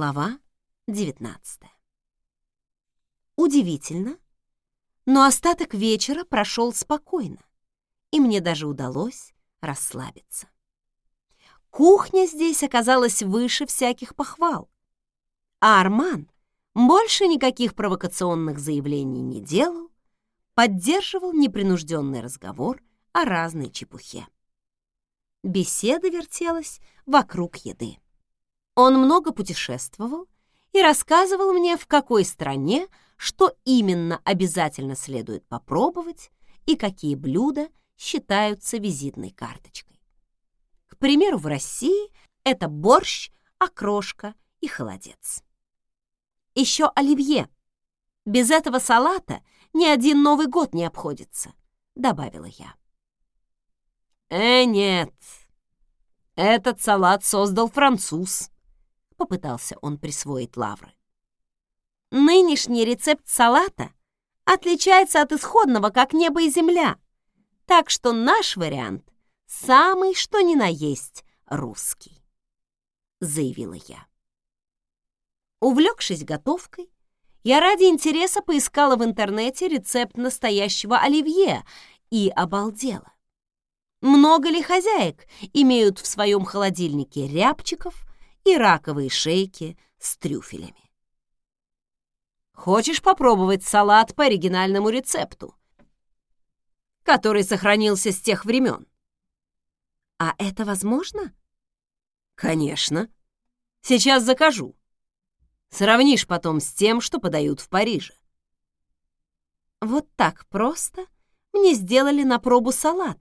Глава 19 Удивительно, но остаток вечера прошел спокойно, и мне даже удалось расслабиться. Кухня здесь оказалась выше всяких похвал, а Арман больше никаких провокационных заявлений не делал, поддерживал непринужденный разговор о разной чепухе. Беседа вертелась вокруг еды. Он много путешествовал и рассказывал мне, в какой стране что именно обязательно следует попробовать и какие блюда считаются визитной карточкой. К примеру, в России это борщ, окрошка и холодец. Еще оливье. Без этого салата ни один Новый год не обходится, добавила я. Э, нет. Этот салат создал француз, попытался он присвоить лавры. Нынешний рецепт салата отличается от исходного, как небо и земля, так что наш вариант самый что ни на есть русский, заявила я. Увлекшись готовкой, я ради интереса поискала в интернете рецепт настоящего оливье и обалдела. Много ли хозяек имеют в своем холодильнике рябчиков и раковые шейки с трюфелями? Хочешь попробовать салат по оригинальному рецепту, который сохранился с тех времен? А это возможно? Конечно. Сейчас закажу. Сравнишь потом с тем, что подают в Париже. Вот так просто мне сделали на пробу салат,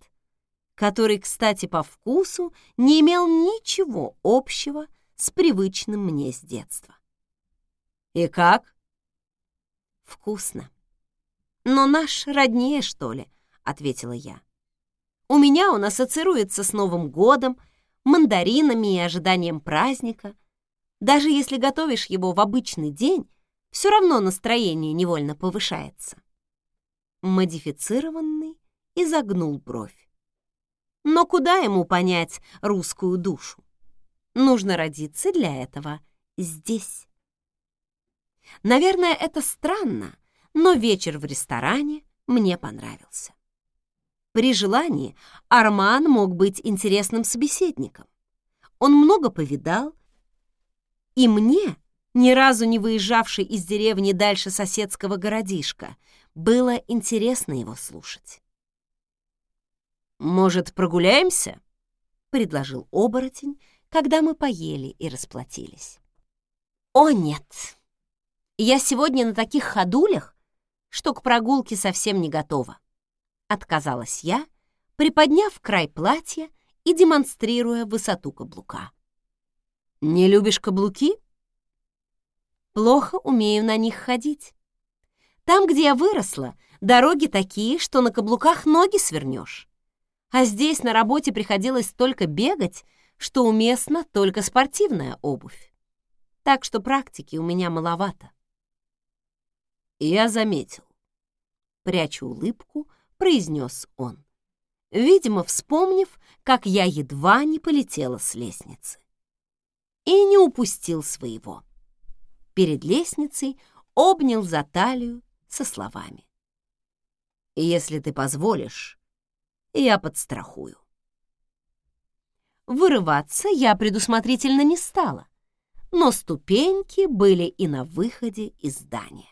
который, кстати, по вкусу не имел ничего общего с привычным мне с детства. И как? Вкусно. Но наш роднее, что ли, ответила я. У меня он ассоциируется с Новым годом, мандаринами и ожиданием праздника — даже если готовишь его в обычный день, все равно настроение невольно повышается. Модифицированный изогнул бровь. Но куда ему понять русскую душу? Нужно родиться для этого здесь. Наверное, это странно, но вечер в ресторане мне понравился. При желании Арман мог быть интересным собеседником. Он много повидал, и мне, ни разу не выезжавшей из деревни дальше соседского городишка, было интересно его слушать. «Может, прогуляемся?» — предложил оборотень, когда мы поели и расплатились. «О, нет! Я сегодня на таких ходулях, что к прогулке совсем не готова», — отказалась я, приподняв край платья и демонстрируя высоту каблука. Не любишь каблуки? Плохо умею на них ходить. Там, где я выросла, дороги такие, что на каблуках ноги свернешь. А здесь на работе приходилось только бегать, что уместно только спортивная обувь. Так что практики у меня маловато. Я заметил. Прячу улыбку, произнес он. Видимо, вспомнив, как я едва не полетела с лестницы и не упустил своего. Перед лестницей обнял за талию со словами. «Если ты позволишь, я подстрахую». Вырываться я предусмотрительно не стала, но ступеньки были и на выходе из здания.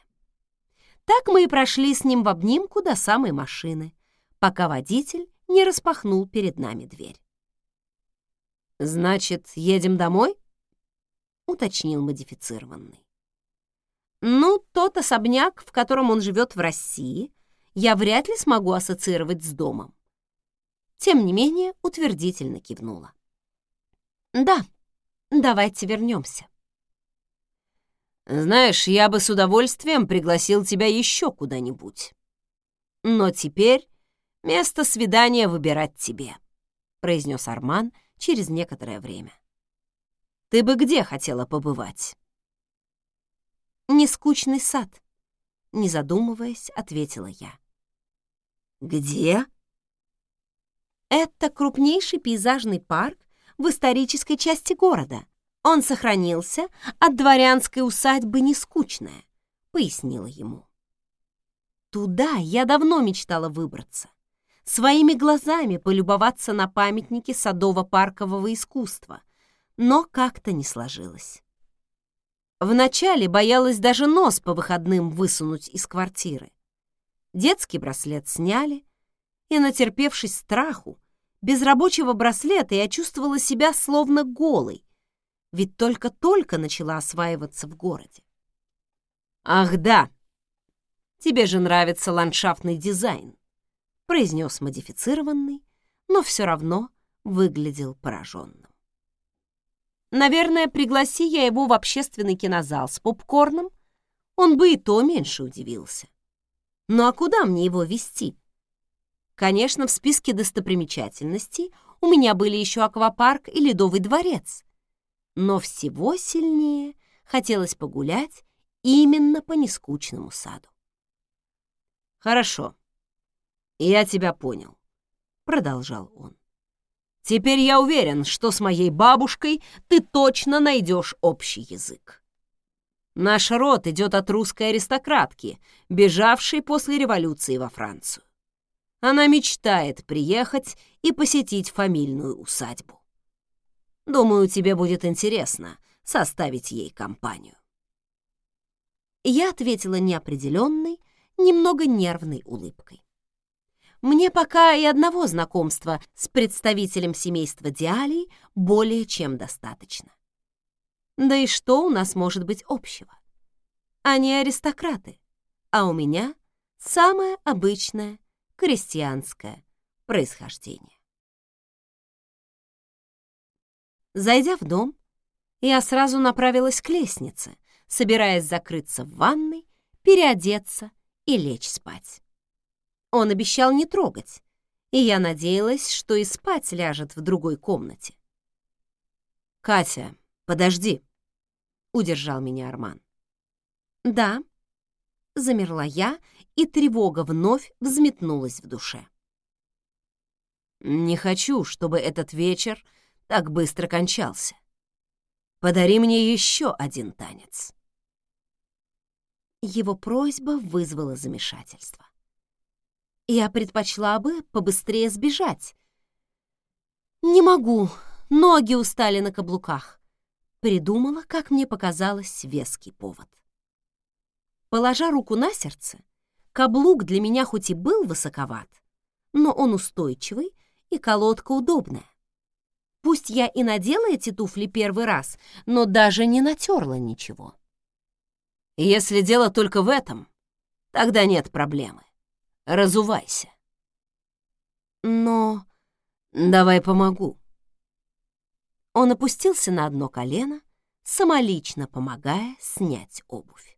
Так мы и прошли с ним в обнимку до самой машины, пока водитель не распахнул перед нами дверь. «Значит, едем домой?» — уточнил модифицированный. «Ну, тот особняк, в котором он живет в России, я вряд ли смогу ассоциировать с домом». Тем не менее, утвердительно кивнула. «Да, давайте вернемся». «Знаешь, я бы с удовольствием пригласил тебя еще куда-нибудь. Но теперь место свидания выбирать тебе», — произнес Арман через некоторое время. Ты бы где хотела побывать?» «Нескучный сад», — не задумываясь, ответила я. «Где?» «Это крупнейший пейзажный парк в исторической части города. Он сохранился от дворянской усадьбы нескучная, пояснила ему. Туда я давно мечтала выбраться, своими глазами полюбоваться на памятники садово-паркового искусства, но как-то не сложилось. Вначале боялась даже нос по выходным высунуть из квартиры. Детский браслет сняли, и, натерпевшись страху, без рабочего браслета я чувствовала себя словно голой, ведь только-только начала осваиваться в городе. «Ах да! Тебе же нравится ландшафтный дизайн», произнес модифицированный, но все равно выглядел пораженным. Наверное, пригласи я его в общественный кинозал с попкорном, он бы и то меньше удивился. Ну а куда мне его вести? Конечно, в списке достопримечательностей у меня были еще аквапарк и ледовый дворец. Но всего сильнее хотелось погулять именно по нескучному саду. «Хорошо, я тебя понял», — продолжал он. «Теперь я уверен, что с моей бабушкой ты точно найдешь общий язык». Наш род идет от русской аристократки, бежавшей после революции во Францию. Она мечтает приехать и посетить фамильную усадьбу. Думаю, тебе будет интересно составить ей компанию. Я ответила неопределенной, немного нервной улыбкой. Мне пока и одного знакомства с представителем семейства Диалий более чем достаточно. Да и что у нас может быть общего? Они аристократы, а у меня самое обычное крестьянское происхождение. Зайдя в дом, я сразу направилась к лестнице, собираясь закрыться в ванной, переодеться и лечь спать. Он обещал не трогать, и я надеялась, что и спать ляжет в другой комнате. «Катя, подожди!» — удержал меня Арман. «Да», — замерла я, и тревога вновь взметнулась в душе. «Не хочу, чтобы этот вечер так быстро кончался. Подари мне еще один танец». Его просьба вызвала замешательство. Я предпочла бы побыстрее сбежать. «Не могу, ноги устали на каблуках», придумала, как мне показалось, веский повод. Положа руку на сердце, каблук для меня хоть и был высоковат, но он устойчивый и колодка удобная. Пусть я и надела эти туфли первый раз, но даже не натерла ничего. Если дело только в этом, тогда нет проблемы. Разувайся. Но давай помогу. Он опустился на одно колено, самолично помогая снять обувь.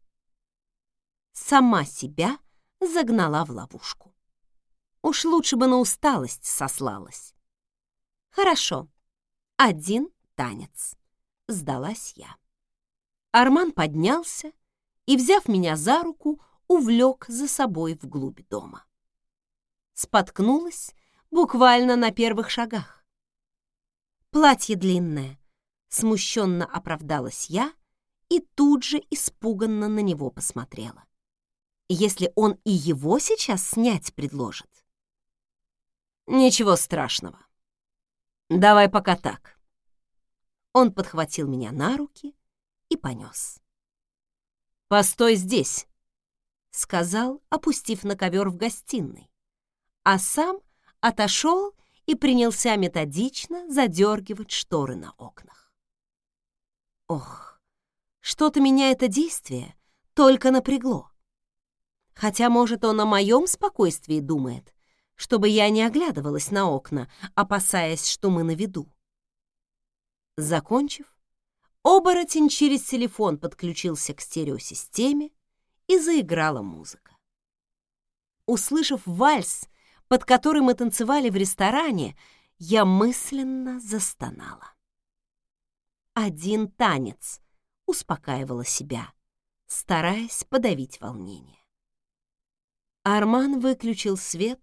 Сама себя загнала в ловушку. Уж лучше бы на усталость сослалась. Хорошо, один танец. Сдалась я. Арман поднялся и, взяв меня за руку, увлек за собой вглубь дома. Споткнулась буквально на первых шагах. Платье длинное. Смущенно оправдалась я и тут же испуганно на него посмотрела. Если он и его сейчас снять предложит. Ничего страшного. Давай пока так. Он подхватил меня на руки и понес. «Постой здесь», — сказал, опустив на ковер в гостиной, а сам отошел и принялся методично задергивать шторы на окнах. Ох, что-то меня это действие только напрягло. Хотя, может, он о моем спокойствии думает, чтобы я не оглядывалась на окна, опасаясь, что мы на виду. Закончив, оборотень через телефон подключился к стереосистеме и заиграла музыка. Услышав вальс, под который мы танцевали в ресторане, я мысленно застонала. «Один танец», — успокаивала себя, стараясь подавить волнение. Арман выключил свет,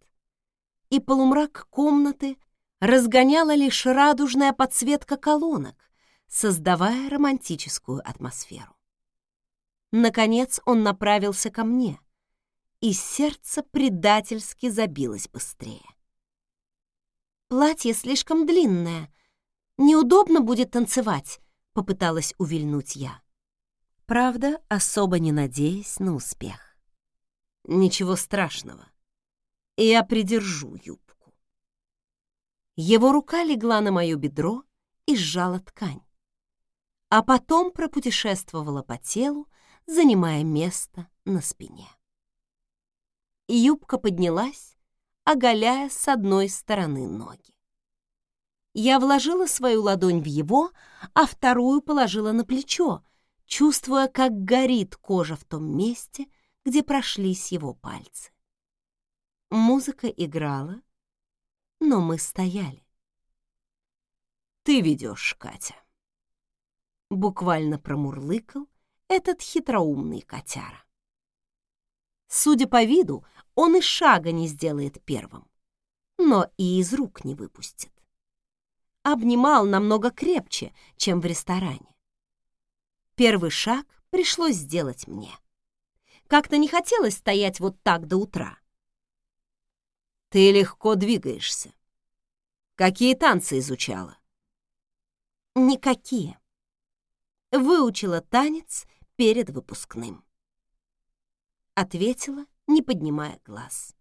и полумрак комнаты разгоняла лишь радужная подсветка колонок, создавая романтическую атмосферу. Наконец он направился ко мне, и сердце предательски забилось быстрее. «Платье слишком длинное. Неудобно будет танцевать», — попыталась увильнуть я. Правда, особо не надеясь на успех. «Ничего страшного. Я придержу юбку». Его рука легла на мое бедро и сжала ткань, а потом пропутешествовала по телу, занимая место на спине. Юбка поднялась, оголяя с одной стороны ноги. Я вложила свою ладонь в его, а вторую положила на плечо, чувствуя, как горит кожа в том месте, где прошлись его пальцы. Музыка играла, но мы стояли. «Ты ведешь, Катя», — буквально промурлыкал этот хитроумный котяра. Судя по виду, он и шага не сделает первым, но и из рук не выпустит. Обнимал намного крепче, чем в ресторане. Первый шаг пришлось сделать мне. Как-то не хотелось стоять вот так до утра. Ты легко двигаешься. Какие танцы изучала? Никакие. Выучила танец перед выпускным. Ответила, не поднимая глаз.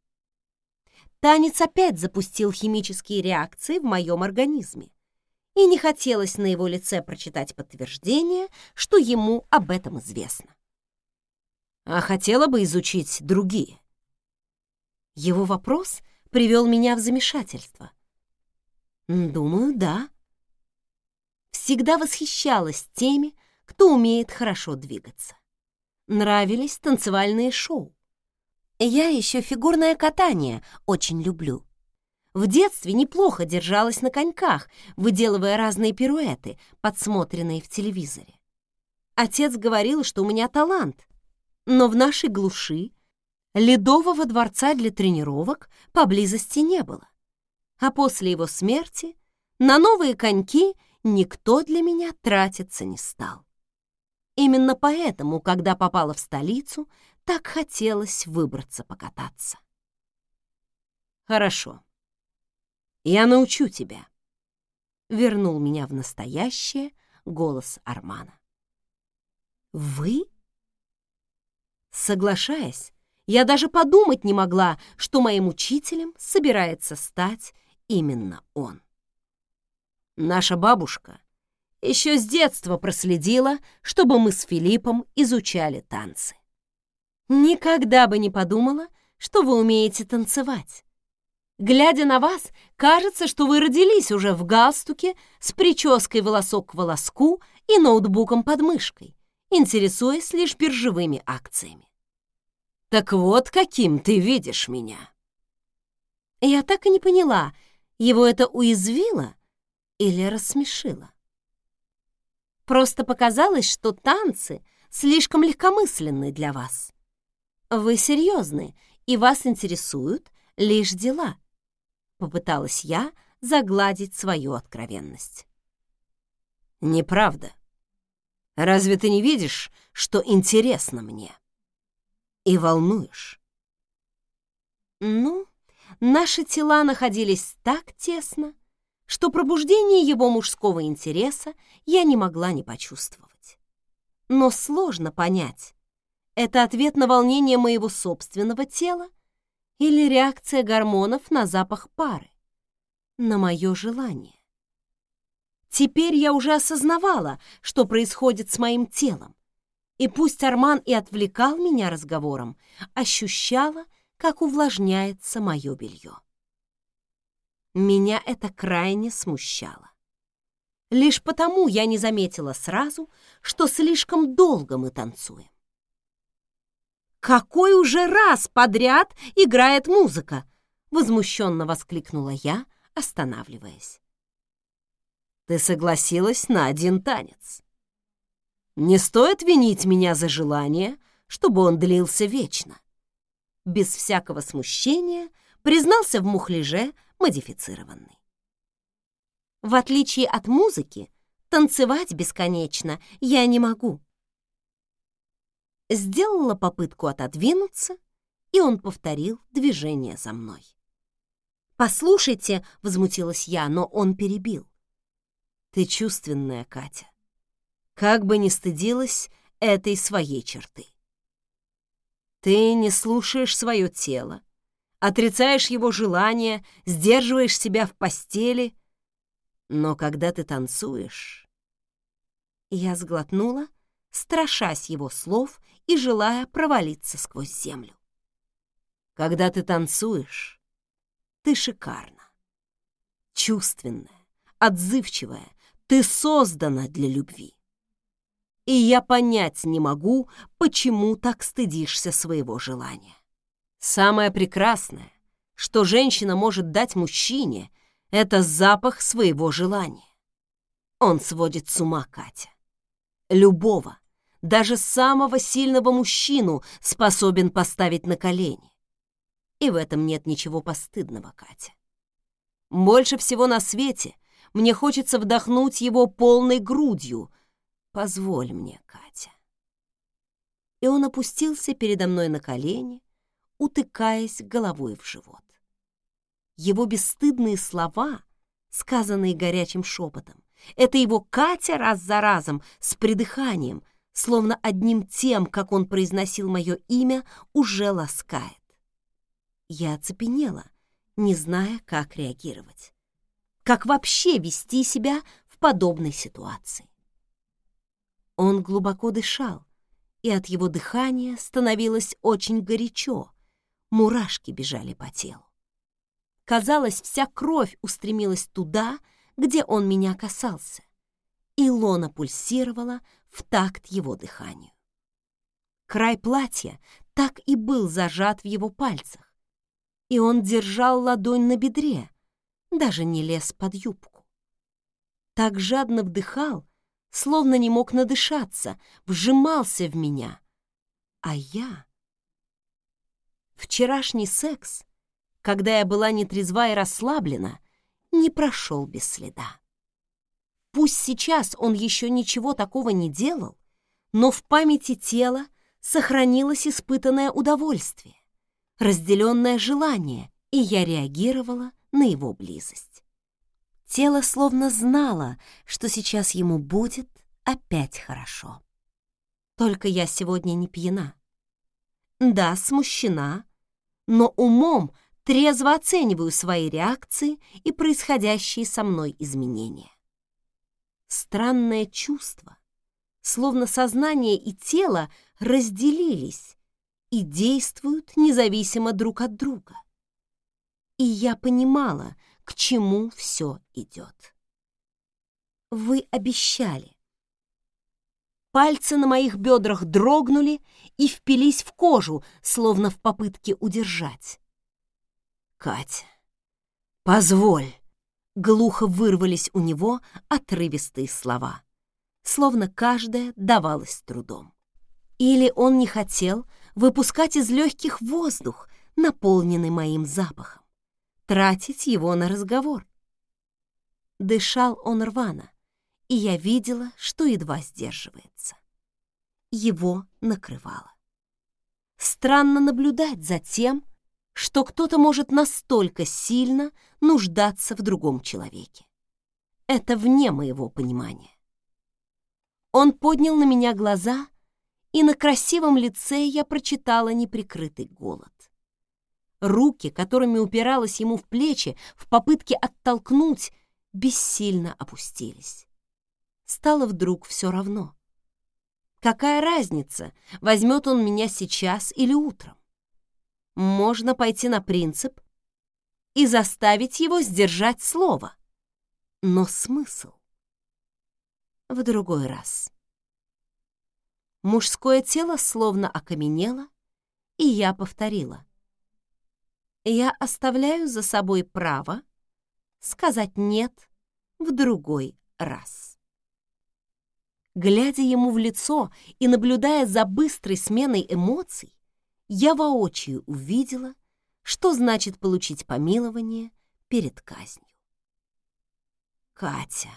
Танец опять запустил химические реакции в моем организме, и не хотелось на его лице прочитать подтверждение, что ему об этом известно. А хотела бы изучить другие. Его вопрос привел меня в замешательство. Думаю, да. Всегда восхищалась теми, кто умеет хорошо двигаться. Нравились танцевальные шоу. Я еще фигурное катание очень люблю. В детстве неплохо держалась на коньках, выделывая разные пируэты, подсмотренные в телевизоре. Отец говорил, что у меня талант, но в нашей глуши ледового дворца для тренировок поблизости не было. А после его смерти на новые коньки никто для меня тратиться не стал. Именно поэтому, когда попала в столицу, так хотелось выбраться покататься. «Хорошо. Я научу тебя», — вернул меня в настоящее голос Армана. «Вы?» Соглашаясь, я даже подумать не могла, что моим учителем собирается стать именно он. Наша бабушка еще с детства проследила, чтобы мы с Филиппом изучали танцы. Никогда бы не подумала, что вы умеете танцевать. Глядя на вас, кажется, что вы родились уже в галстуке с прической волосок к волоску и ноутбуком под мышкой, интересуясь лишь биржевыми акциями. Так вот, каким ты видишь меня. Я так и не поняла, его это уязвило или рассмешило. Просто показалось, что танцы слишком легкомысленны для вас. Вы серьезны, и вас интересуют лишь дела. Попыталась я загладить свою откровенность. Неправда. Разве ты не видишь, что интересно мне? И волнуешь? Ну, наши тела находились так тесно, что пробуждение его мужского интереса я не могла не почувствовать. Но сложно понять, это ответ на волнение моего собственного тела или реакция гормонов на запах пары, на мое желание. Теперь я уже осознавала, что происходит с моим телом, и пусть Арман и отвлекал меня разговором, ощущала, как увлажняется мое белье. Меня это крайне смущало. Лишь потому я не заметила сразу, что слишком долго мы танцуем. «Какой уже раз подряд играет музыка!» — возмущенно воскликнула я, останавливаясь. «Ты согласилась на один танец. Не стоит винить меня за желание, чтобы он длился вечно». Без всякого смущения признался в мухляже модифицированный. В отличие от музыки, Танцевать бесконечно я не могу. Сделала попытку отодвинуться, и он повторил движение за мной. «Послушайте», — возмутилась я, но он перебил. «Ты чувственная, Катя. Как бы ни стыдилась этой своей черты. Ты не слушаешь свое тело, отрицаешь его желания, сдерживаешь себя в постели, но когда ты танцуешь...» Я сглотнула, страшась его слов и желая провалиться сквозь землю. «Когда ты танцуешь, ты шикарна, чувственная, отзывчивая, ты создана для любви. И я понять не могу, почему так стыдишься своего желания. Самое прекрасное, что женщина может дать мужчине, это запах своего желания. Он сводит с ума Катя. Любого, даже самого сильного мужчину способен поставить на колени. И в этом нет ничего постыдного, Катя. Больше всего на свете мне хочется вдохнуть его полной грудью. Позволь мне, Катя. И он опустился передо мной на колени, утыкаясь головой в живот. Его бесстыдные слова, сказанные горячим шепотом, это его Катя раз за разом с придыханием, словно одним тем, как он произносил мое имя, уже ласкает. Я оцепенела, не зная, как реагировать. Как вообще вести себя в подобной ситуации? Он глубоко дышал, и от его дыхания становилось очень горячо, мурашки бежали по телу. Казалось, вся кровь устремилась туда, где он меня касался, и лона пульсировала в такт его дыханию. Край платья так и был зажат в его пальцах, и он держал ладонь на бедре, даже не лез под юбку. Так жадно вдыхал, словно не мог надышаться, вжимался в меня. А я... Вчерашний секс, когда я была нетрезва и расслаблена, не прошел без следа. Пусть сейчас он еще ничего такого не делал, но в памяти тела сохранилось испытанное удовольствие разделенное желание, и я реагировала на его близость. Тело словно знало, что сейчас ему будет опять хорошо. Только я сегодня не пьяна. Да, смущена, но умом трезво оцениваю свои реакции и происходящие со мной изменения. Странное чувство, словно сознание и тело разделились, и действуют независимо друг от друга. И я понимала, к чему все идет. Вы обещали. Пальцы на моих бедрах дрогнули и впились в кожу, словно в попытке удержать. «Катя, позволь!» Глухо вырвались у него отрывистые слова, словно каждая давалась трудом. Или он не хотел, выпускать из легких воздух, наполненный моим запахом, тратить его на разговор. Дышал он рвано, и я видела, что едва сдерживается. Его накрывало. Странно наблюдать за тем, что кто-то может настолько сильно нуждаться в другом человеке. Это вне моего понимания. Он поднял на меня глаза и на красивом лице я прочитала неприкрытый голод. Руки, которыми упиралась ему в плечи в попытке оттолкнуть, бессильно опустились. Стало вдруг все равно. Какая разница, возьмет он меня сейчас или утром? Можно пойти на принцип и заставить его сдержать слово. Но смысл? В другой раз. Мужское тело словно окаменело, и я повторила. Я оставляю за собой право сказать «нет» в другой раз. Глядя ему в лицо и наблюдая за быстрой сменой эмоций, я воочию увидела, что значит получить помилование перед казнью. Катя.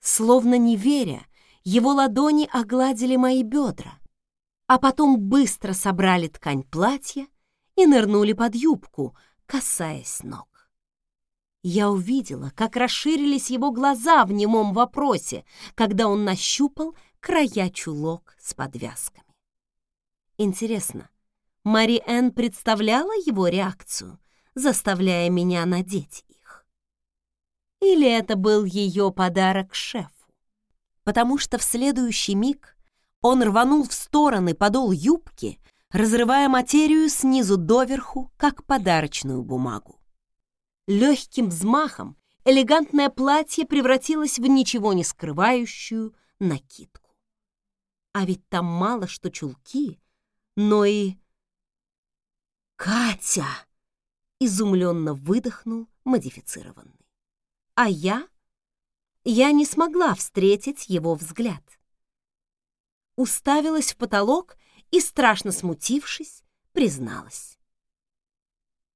Словно не веря, его ладони огладили мои бедра, а потом быстро собрали ткань платья и нырнули под юбку, касаясь ног. Я увидела, как расширились его глаза в немом вопросе, когда он нащупал края чулок с подвязками. Интересно, Мари Энн представляла его реакцию, заставляя меня надеть их? Или это был ее подарок шефу? Потому что в следующий миг он рванул в стороны подол юбки, разрывая материю снизу доверху, как подарочную бумагу. Легким взмахом элегантное платье превратилось в ничего не скрывающую накидку. А ведь там мало что чулки, но и... «Катя!» — изумленно выдохнул модифицированный. А я? Я не смогла встретить его взгляд. Уставилась в потолок и, страшно смутившись, призналась.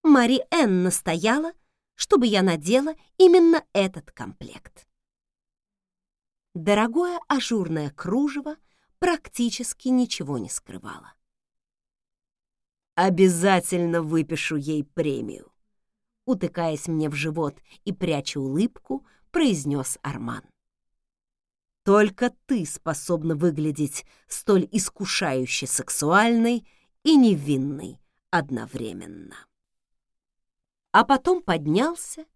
Мари Энн настояла, чтобы я надела именно этот комплект. Дорогое ажурное кружево практически ничего не скрывало. «Обязательно выпишу ей премию», утыкаясь мне в живот и пряча улыбку, произнес Арман. «Только ты способна выглядеть столь искушающе сексуальной и невинной одновременно» а потом поднялся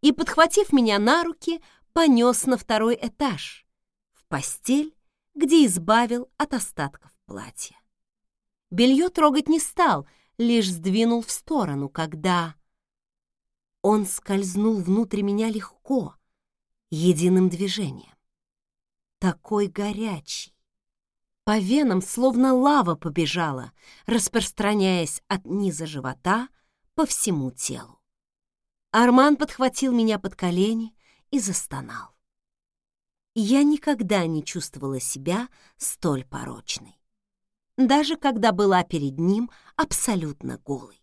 и, подхватив меня на руки, понес на второй этаж, в постель, где избавил от остатков платья. Белье трогать не стал, лишь сдвинул в сторону, когда... Он скользнул внутрь меня легко, единым движением. Такой горячий. По венам словно лава побежала, распространяясь от низа живота по всему телу. Арман подхватил меня под колени и застонал. Я никогда не чувствовала себя столь порочной, даже когда была перед ним абсолютно голой.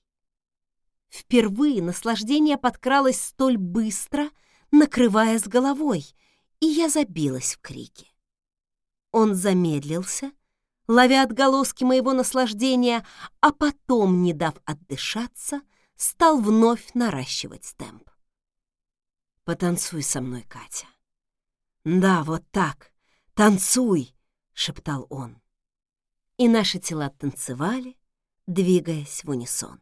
Впервые наслаждение подкралось столь быстро, накрывая с головой, и я забилась в крике. Он замедлился, ловя отголоски моего наслаждения, а потом, не дав отдышаться, стал вновь наращивать темп. «Потанцуй со мной, Катя». «Да, вот так, танцуй!» — шептал он. И наши тела танцевали, двигаясь в унисон.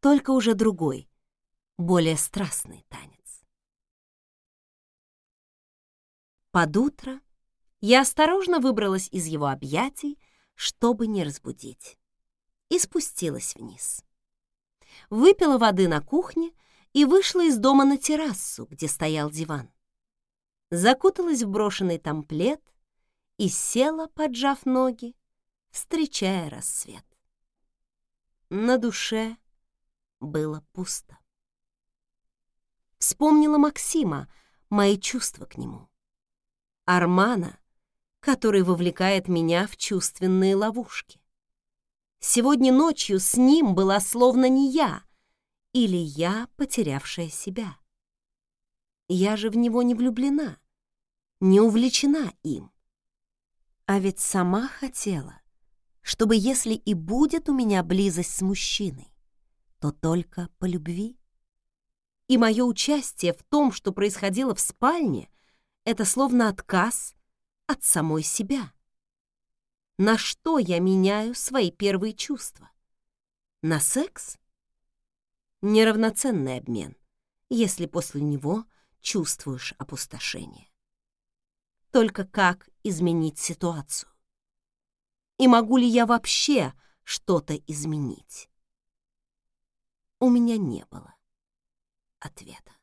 Только уже другой, более страстный танец. Под утро я осторожно выбралась из его объятий, чтобы не разбудить, и спустилась вниз выпила воды на кухне и вышла из дома на террасу, где стоял диван. Закуталась в брошенный там плед и села, поджав ноги, встречая рассвет. На душе было пусто. Вспомнила Максима, мои чувства к нему. Армана, который вовлекает меня в чувственные ловушки. Сегодня ночью с ним была словно не я, или я, потерявшая себя. Я же в него не влюблена, не увлечена им. А ведь сама хотела, чтобы если и будет у меня близость с мужчиной, то только по любви. И мое участие в том, что происходило в спальне, это словно отказ от самой себя. На что я меняю свои первые чувства? На секс? Неравноценный обмен, если после него чувствуешь опустошение. Только как изменить ситуацию? И могу ли я вообще что-то изменить? У меня не было ответа.